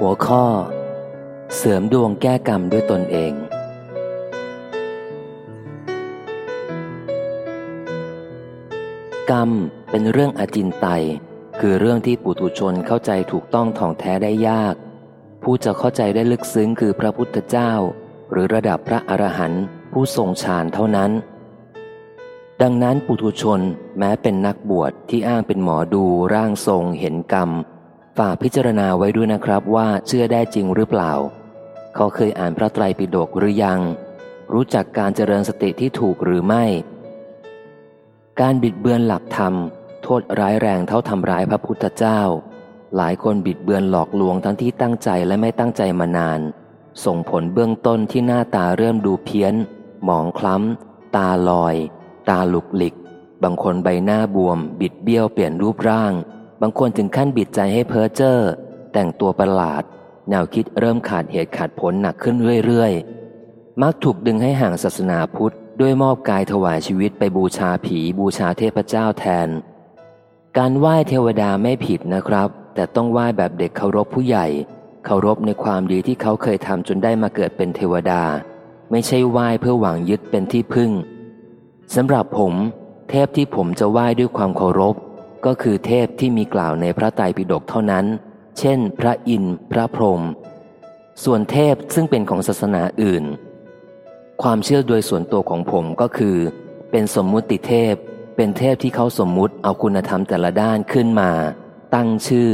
หัวข้อ เสริมดวงแก้กรรมด้วยตนเอง กรรมเป็นเรื่องอจินไตย คือเรื่องที่ปุถุชนเข้าใจถูกต้องท่องแท้ได้ยาก ผู้จะเข้าใจได้ลึกซึ้งคือพระพุทธเจ้า หรือระดับพระอรหันต์ผู้ทรงฌานเท่านั้น ดังนั้นปุถุชนแม้เป็นนักบวชที่อ้างเป็นหมอดูร่างทรงเห็นกรรม ฝากพิจารณาไว้ด้วยนะครับว่าเชื่อได้จริงหรือเปล่า เขาเคยอ่านพระไตรปิฎกหรือยัง รู้จักการเจริญสติที่ถูกหรือไม่ การบิดเบือนหลักธรรม โทษร้ายแรงเท่าทำร้ายพระพุทธเจ้า หลายคนบิดเบือนหลอกลวงทั้งที่ตั้งใจและไม่ตั้งใจมานาน ส่งผลเบื้องต้นที่หน้าตาเริ่มดูเพี้ยน หมองคล้ำ ตาลอย ตาหลุกหลิก บางคนใบหน้าบวม บิดเบี้ยวเปลี่ยนรูปร่าง บางคนถึงขั้นบิดใจให้เพ้อเจ้อแต่งตัวประหลาด แนวคิดเริ่มขาดเหตุขาดผลหนักขึ้นเรื่อยๆ มักถูกดึงให้ห่างศาสนาพุทธ ด้วยมอบกายถวายชีวิตไปบูชาผีบูชาเทพเจ้าแทน การไหว้เทวดาไม่ผิดนะครับ แต่ต้องไหว้แบบเด็กเคารพผู้ใหญ่ เคารพในความดีที่เขาเคยทำจนได้มาเกิดเป็นเทวดา ไม่ใช่ไหว้เพื่อหวังยึดเป็นที่พึ่งสำหรับผม เทพที่ผมจะไหว้ด้วยความเคารพ ก็คือเทพที่มีกล่าวในพระไตรปิฎกเท่านั้น เช่น พระอินทร์ พระพรหม ส่วนเทพซึ่งเป็นของศาสนาอื่น ความเชื่อโดยส่วนตัวของผมก็คือ เป็นสมมุติเทพ เป็นเทพที่เขาสมมุติเอาคุณธรรมแต่ละด้านขึ้นมา ตั้งชื่อ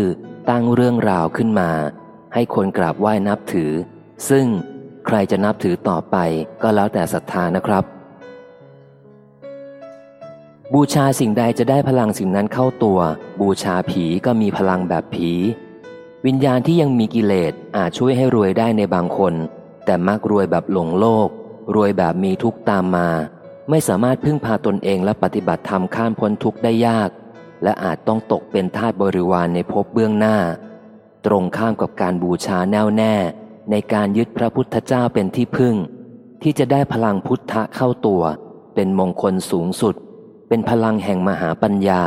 ตั้งเรื่องราวขึ้นมา ให้คนกราบไหว้นับถือ ซึ่งใครจะนับถือต่อไปก็แล้วแต่ศรัทธานะครับ บูชาสิ่งใดจะได้พลังสิ่งนั้นเข้าตัว บูชาผีก็มีพลังแบบผี วิญญาณที่ยังมีกิเลสอาจช่วยให้รวยได้ในบางคน แต่มักรวยแบบหลงโลก รวยแบบมีทุกตามมา ไม่สามารถพึ่งพาตนเองและปฏิบัติธรรมข้ามพ้นทุกได้ยาก และอาจต้องตกเป็นทาสบริวารในภพเบื้องหน้า ตรงข้ามกับการบูชาแน่วแน่ ในการยึดพระพุทธเจ้าเป็นที่พึ่ง ที่จะได้พลังพุทธะเข้าตัว เป็นมงคลสูงสุด เป็นพลังแห่งมหาปัญญา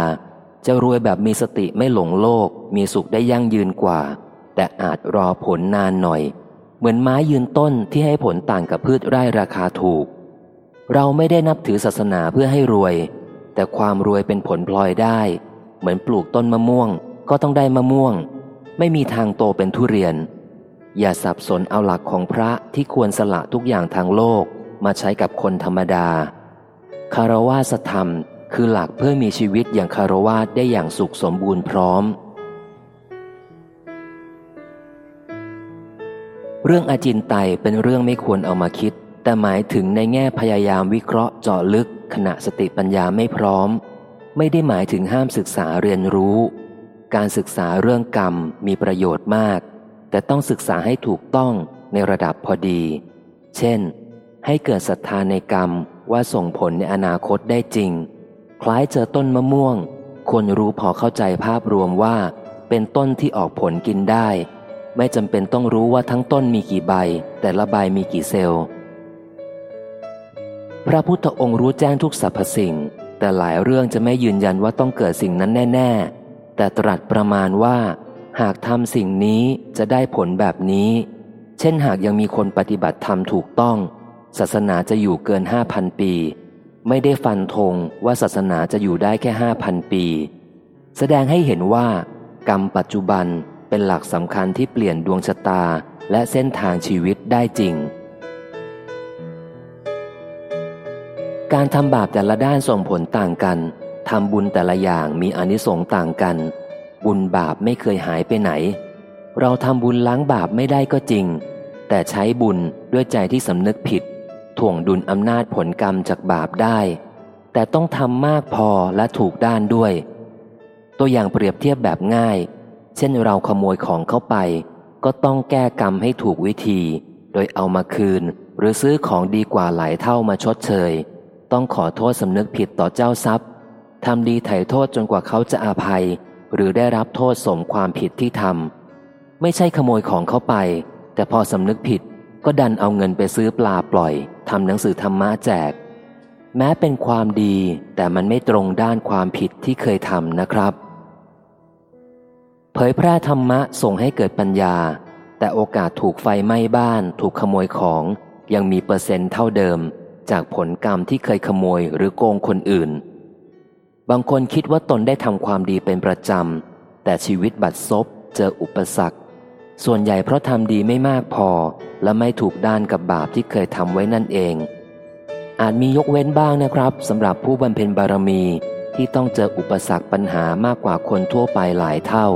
จะรวยแบบมีสติไม่หลงโลก มีสุขได้ยั่งยืนกว่า แต่อาจรอผลนานหน่อย เหมือนไม้ยืนต้นที่ให้ผลต่างกับพืชไร่ราคาถูก เราไม่ได้นับถือศาสนาเพื่อให้รวย แต่ความรวยเป็นผลพลอยได้ เหมือนปลูกต้นมะม่วง ก็ต้องได้มะม่วง ไม่มีทางโตเป็นทุเรียน อย่าสับสนเอาหลักของพระที่ควรสละทุกอย่างทางโลกมาใช้กับคนธรรมดาคารวะธรรม คือหลักเพื่อมีชีวิตอย่างคารวาสได้อย่างสุขสมบูรณ์พร้อม เรื่องอาจินไตเป็นเรื่องไม่ควรเอามาคิด แต่หมายถึงในแง่พยายามวิเคราะห์เจาะลึก ขณะสติปัญญาไม่พร้อม ไม่ได้หมายถึงห้ามศึกษาเรียนรู้ การศึกษาเรื่องกรรมมีประโยชน์มาก แต่ต้องศึกษาให้ถูกต้องในระดับพอดี เช่น ให้เกิดศรัทธาในกรรมว่าส่งผลในอนาคตได้จริง คล้ายเจอต้นมะม่วง ควรรู้พอเข้าใจภาพรวมว่า เป็นต้นที่ออกผลกินได้ ไม่จำเป็นต้องรู้ว่าทั้งต้นมีกี่ใบ แต่ละใบมีกี่เซลล์ พระพุทธองค์รู้แจ้งทุกสรรพสิ่ง แต่หลายเรื่องจะไม่ยืนยันว่าต้องเกิดสิ่งนั้นแน่ ๆ แต่ตรัสประมาณว่า หากทำสิ่งนี้จะได้ผลแบบนี้ เช่นหากยังมีคนปฏิบัติธรรมถูกต้อง ศาสนาจะอยู่เกินห้าพันปี ไม่ได้ฟันธงว่าศาสนาจะอยู่ได้แค่ห้าพันปี แสดงให้เห็นว่า กรรมปัจจุบันเป็นหลักสำคัญที่เปลี่ยนดวงชะตาและเส้นทางชีวิตได้จริง การทำบาปแต่ละด้านส่งผลต่างกันทำบุญแต่ละอย่างมีอนิสงส์ต่างกัน บุญบาปไม่เคยหายไปไหน เราทำบุญล้างบาปไม่ได้ก็จริง แต่ใช้บุญด้วยใจที่สำนึกผิด ถ่วงดุลอำนาจผลกรรมจากบาปได้ แต่ต้องทำมากพอและถูกด้านด้วย ตัวอย่างเปรียบเทียบแบบง่าย เช่นเราขโมยของเข้าไป ก็ต้องแก้กรรมให้ถูกวิธี โดยเอามาคืน หรือซื้อของดีกว่าหลายเท่ามาชดเชย ต้องขอโทษสำนึกผิดต่อเจ้าทรัพย์ทำดีไถ่โทษจนกว่าเขาจะอาภัย หรือได้รับโทษสมความผิดที่ทำไม่ใช่ขโมยของเข้าไป แต่พอสำนึกผิดก็ดันเอาเงินไปซื้อปลาปล่อย ทำหนังสือธรรมะแจก แม้เป็นความดีแต่มันไม่ตรงด้านความผิดที่เคยทำนะครับ เผยแพร่ธรรมะส่งให้เกิดปัญญา แต่โอกาสถูกไฟไหม้บ้าน ถูกขโมยของยังมีเปอร์เซ็นต์เท่าเดิม จากผลกรรมที่เคยขโมยหรือโกงคนอื่น บางคนคิดว่าตนได้ทำความดีเป็นประจำแต่ชีวิตบัดซบเจออุปสรรค ส่วนใหญ่เพราะทำดีไม่มากพอ และไม่ถูกด้านกับบาปที่เคยทำไว้นั่นเอง อาจมียกเว้นบ้างนะครับสำหรับผู้บำเพ็ญบารมีที่ต้องเจออุปสรรคปัญหามากกว่าคนทั่วไปหลายเท่า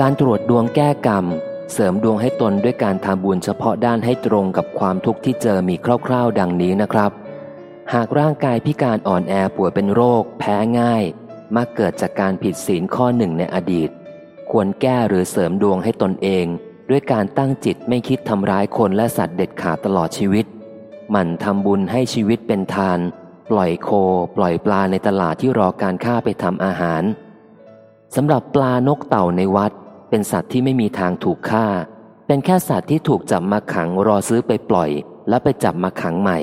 การตรวจดวงแก้กรรม เสริมดวงให้ตนด้วยการทำบุญเฉพาะด้านให้ตรงกับความทุกข์ที่เจอมีคร่าวๆ ดังนี้นะครับ หากร่างกายพิการอ่อนแอป่วยเป็นโรค แพ้ง่าย มักเกิดจากการผิดศีลข้อหนึ่งในอดีต ควรแก้หรือเสริมดวงให้ตนเอง ด้วยการตั้งจิตไม่คิดทำร้ายคนและสัตว์เด็ดขาดตลอดชีวิต หมั่นทำบุญให้ชีวิตเป็นทาน ปล่อยโค ปล่อยปลาในตลาดที่รอการฆ่าไปทำอาหารสำหรับปลานกเต่าในวัด เป็นสัตว์ที่ไม่มีทางถูกฆ่า เป็นแค่สัตว์ที่ถูกจับมาขังรอซื้อไปปล่อย แล้วไปจับมาขังใหม่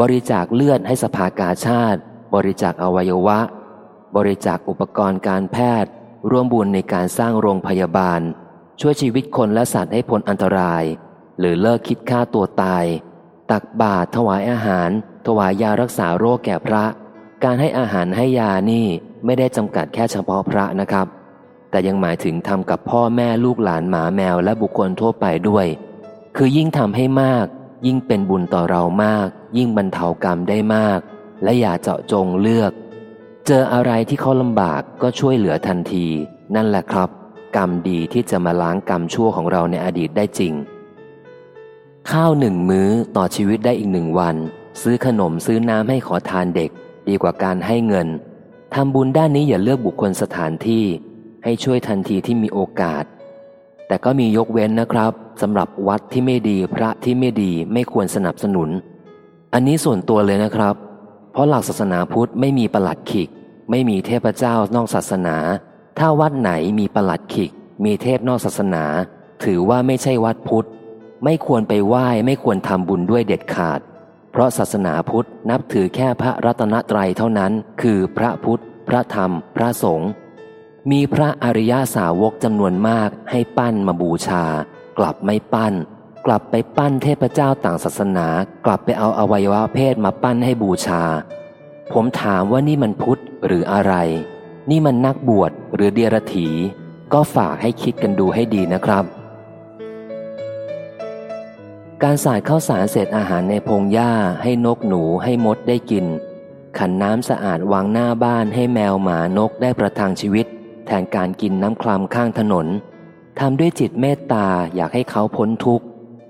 บริจาคเลือดให้สภากาชาติ บริจาคอวัยวะ บริจาคอุปกรณ์การแพทย์ ร่วมบุญในการสร้างโรงพยาบาล ช่วยชีวิตคนและสัตว์ให้พ้นอันตราย หรือเลิกคิดฆ่าตัวตาย ตักบาตรถวายอาหาร ถวายยารักษาโรคแก่พระ การให้อาหารให้ยานี่ไม่ได้จำกัดแค่เฉพาะพระนะครับ แต่ยังหมายถึงทำกับพ่อแม่ลูกหลานหมาแมวและบุคคลทั่วไปด้วย คือยิ่งทำให้มาก ยิ่งเป็นบุญต่อเรามาก ยิ่งบรรเทากรรมได้มาก และอย่าเจาะจงเลือก เจออะไรที่เขาลำบากก็ช่วยเหลือทันที นั่นแหละครับ กรรมดีที่จะมาล้างกรรมชั่วของเราในอดีตได้จริง ข้าวหนึ่งมื้อต่อชีวิตได้อีกหนึ่งวัน ซื้อขนมซื้อน้ำให้ขอทานเด็ก ดีกว่าการให้เงินทำบุญด้านนี้อย่าเลือกบุคคลสถานที่ ให้ช่วยทันทีที่มีโอกาส แต่ก็มียกเว้นนะครับสำหรับวัดที่ไม่ดีพระที่ไม่ดีไม่ควรสนับสนุน อันนี้ส่วนตัวเลยนะครับ เพราะหลักศาสนาพุทธไม่มีประหลัดขิก ไม่มีเทพเจ้านอกศาสนา ถ้าวัดไหนมีประหลัดขิก มีเทพนอกศาสนา ถือว่าไม่ใช่วัดพุทธ ไม่ควรไปไหว้ไม่ควรทำบุญด้วยเด็ดขาด เพราะศาสนาพุทธนับถือแค่พระรัตนตรัยเท่านั้น คือพระพุทธ พระธรรม พระสงฆ์ มีพระอริยาสาวกจำนวนมากให้ปั้นมาบูชา กลับไม่ปั้น กลับไปปั้นเทพเจ้าต่างศาสนา กลับไปเอาอวัยวะเพศมาปั้นให้บูชา ผมถามว่านี่มันพุทธหรืออะไร นี่มันนักบวชหรือเดียรถี ก็ฝากให้คิดกันดูให้ดีนะครับ การสาดข้าวสารเศษอาหารในพงหญ้าให้นกหนูให้มดได้กิน ขันน้ำสะอาดวางหน้าบ้านให้แมวหมานกได้ประทังชีวิต แทนการกินน้ำคลามข้างถนนทำด้วยจิตเมตตาอยากให้เขาพ้นทุกข์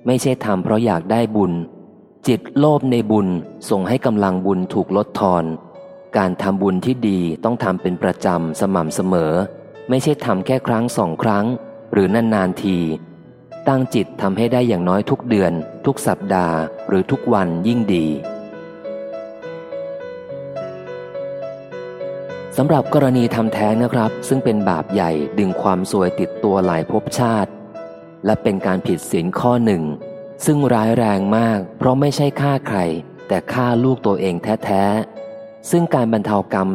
ไม่ใช่ทำเพราะอยากได้บุญ จิตโลภในบุญส่งให้กำลังบุญถูกลดทอน การทำบุญที่ดีต้องทำเป็นประจำสม่ำเสมอ ไม่ใช่ทำแค่ครั้งสองครั้ง หรือนานๆที ตั้งจิตทำให้ได้อย่างน้อยทุกเดือน ทุกสัปดาห์ หรือทุกวันยิ่งดี สำหรับกรณีทำแท้งนะครับ ซึ่งเป็นบาปใหญ่ดึงความสวยติดตัวหลายภพชาติ และเป็นการผิดศีลข้อหนึ่ง ซึ่งร้ายแรงมาก เพราะไม่ใช่ฆ่าใคร แต่ฆ่าลูกตัวเองแท้ๆ ซึ่งการบรรเทากรรม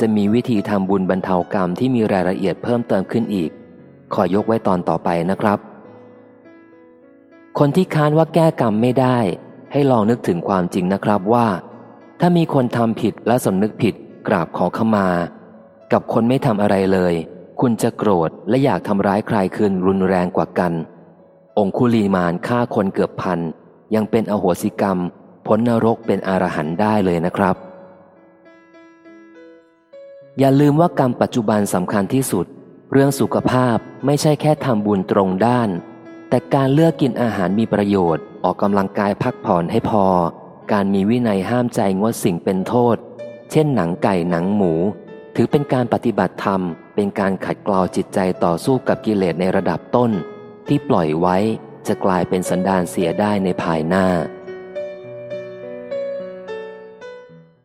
จะมีวิธีทำบุญบรรเทากรรมที่มีรายละเอียดเพิ่มเติมขึ้นอีก ขอยกไว้ตอนต่อไปนะครับ คนที่ค้านว่าแก้กรรมไม่ได้ ให้ลองนึกถึงความจริงนะครับว่า ถ้ามีคนทำผิดและสำนึกผิด กราบขอขมา กับคนไม่ทำอะไรเลย คุณจะโกรธและอยากทำร้ายใครคืนรุนแรงกว่ากัน องคุลีมานฆ่าคนเกือบพัน ยังเป็นอโหสิกรรมพ้นนรกเป็นอรหันต์ได้เลยนะครับ อย่าลืมว่ากรรมปัจจุบันสำคัญที่สุด เรื่องสุขภาพไม่ใช่แค่ทำบุญตรงด้าน แต่การเลือกกินอาหารมีประโยชน์ ออกกำลังกายพักผ่อนให้พอ การมีวินัยห้ามใจงดสิ่งเป็นโทษ เช่นหนังไก่หนังหมู ถือเป็นการปฏิบัติธรรม เป็นการขัดเกลาจิตใจต่อสู้กับกิเลสในระดับต้น ที่ปล่อยไว้จะกลายเป็นสันดานเสียได้ในภายหน้า